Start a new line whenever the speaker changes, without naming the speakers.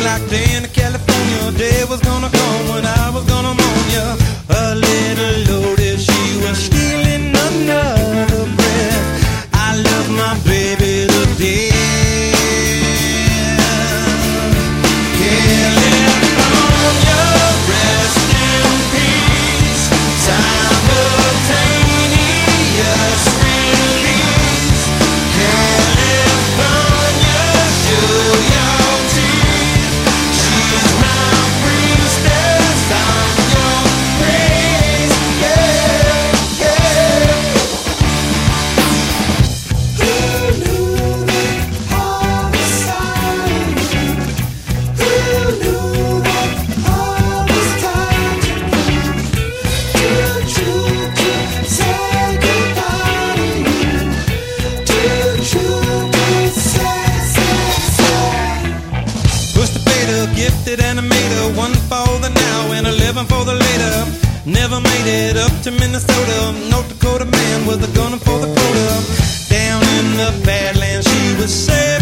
With a name like Dana, California, day was gonna come when I was animator, one for the now and eleven for the later. Never made it up to Minnesota. North Dakota man was a gunner for the quota. Down in the Badlands, she was safe.